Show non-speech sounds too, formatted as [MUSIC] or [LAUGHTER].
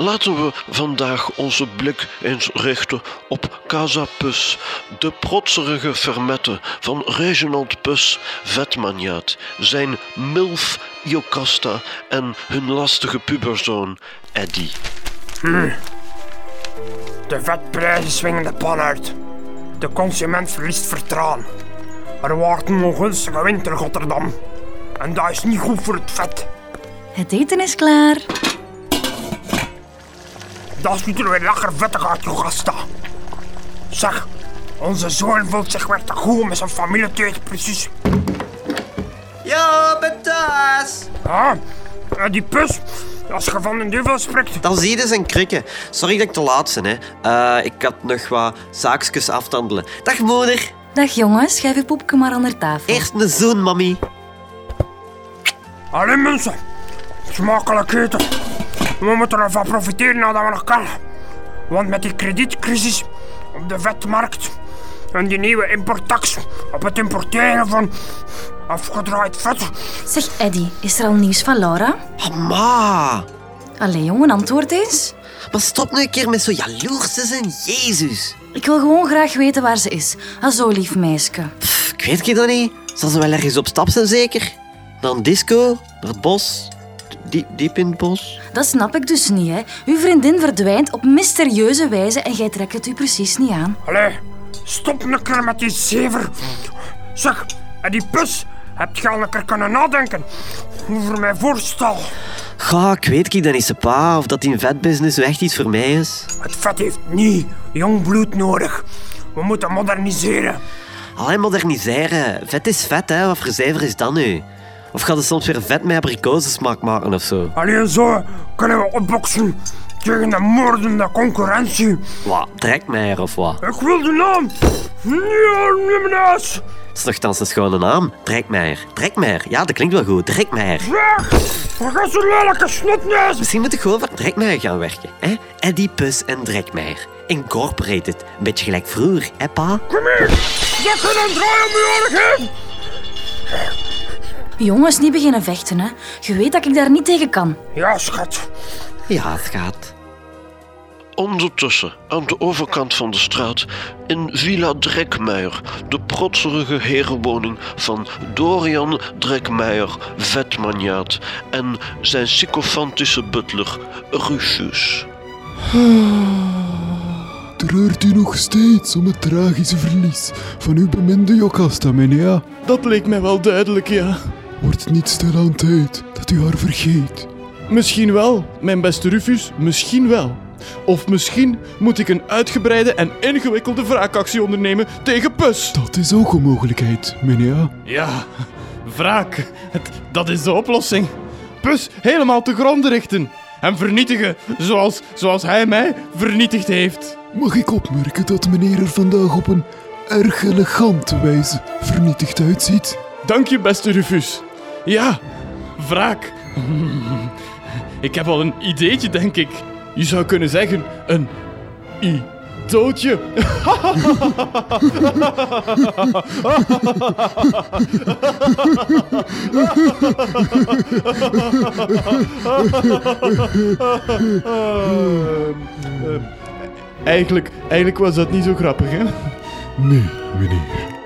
Laten we vandaag onze blik eens richten op Casa Pus, de protserige fermette van Reginald Pus, vetmaniaat, zijn milf Jocasta en hun lastige puberzoon Eddie. De vetprijzen swingen de pan uit. De consument verliest vertrouwen. Er wordt een ongunstige winter in Rotterdam. En dat is niet goed voor het vet. Het eten is klaar. Dat ziet er weer lekker vettig uit, Jogasta. Zeg, onze zoon voelt zich weer te goed met zijn familie te eten, precies. Ja, ben thuis. Ja, en die pus, als je van de duivel spreekt. Dan zie je zijn krikken. Sorry dat ik te laat ben. Hè. Eh, ik had nog wat zaakjes af te handelen. Dag moeder. Dag jongens, schuif je poepje maar onder tafel. Eerst een zoen, mami. Allee mensen, smakelijk eten. We moeten ervan profiteren nadat we nog kunnen. Want met die kredietcrisis op de vetmarkt en die nieuwe importtax op het importeren van afgedraaid vet. Zeg Eddie, is er al nieuws van Laura? Mama. Allee jongen, antwoord eens. Maar stop nu een keer met zo jaloers te zijn, Jezus. Ik wil gewoon graag weten waar ze is. Ah, zo lief meisje. Pff, ik weet het dat niet. Zal ze wel ergens op stap zijn, zeker? Naar een disco? Naar het bos? Diep, diep in het bos? Dat snap ik dus niet, hè. Uw vriendin verdwijnt op mysterieuze wijze en jij trekt het u precies niet aan. Allee, stop een keer met die zever. Zeg, en die pus, heb je al een keer kunnen nadenken over mijn voorstel? Ga, ik weet ik dan niet, pa, of dat die vetbusiness echt iets voor mij is. Het vet heeft niet jong bloed nodig. We moeten moderniseren. Alleen moderniseren. Vet is vet, hè. Wat voor cijfer is dat nu? Of gaat het soms weer vet met abrikozensmaak maken of zo? Alleen zo kunnen we opboksen tegen de moordende concurrentie. Wat, trek mij er of wat? Ik wil de naam. Dat is nogthans een schone naam. Trekmeijer. Trekmeijer. Ja, dat klinkt wel goed. Trekmeijer. Weg! Wat is een lelijke snotneus? Misschien moet ik gewoon voor Trekmeijer gaan werken. Hè? Eddie Pus en Trekmeijer. Incorporated. Een beetje gelijk vroeger, hè pa? Kom hier! Je kunt een draai om je oren geven! Jongens, niet beginnen vechten, hè. Je weet dat ik daar niet tegen kan. Ja, schat. Ja, het gaat. Ondertussen, aan de overkant van de straat, in Villa Drekmeijer, de protserige herenwoning van Dorian Drekmeijer, vetmaniaat, en zijn sycophantische butler, Rucius. [SIGHS] Treurt u nog steeds om het tragische verlies van uw beminde Jocasta, meneer? Dat leek mij wel duidelijk, ja. Wordt het niet stilaan tijd dat u haar vergeet? Misschien wel, mijn beste Rufus, misschien wel. Of misschien moet ik een uitgebreide en ingewikkelde wraakactie ondernemen tegen Pus. Dat is ook een mogelijkheid, meneer. Ja, wraak. Het, dat is de oplossing. Pus helemaal te gronden richten. En vernietigen zoals, zoals hij mij vernietigd heeft. Mag ik opmerken dat meneer er vandaag op een erg elegante wijze vernietigd uitziet? Dank je, beste Rufus. Ja, wraak. Ik heb al een ideetje, denk ik. Je zou kunnen zeggen, een idootje. Eh, eh, eigenlijk, eigenlijk was dat niet zo grappig, hè? Nee, meneer.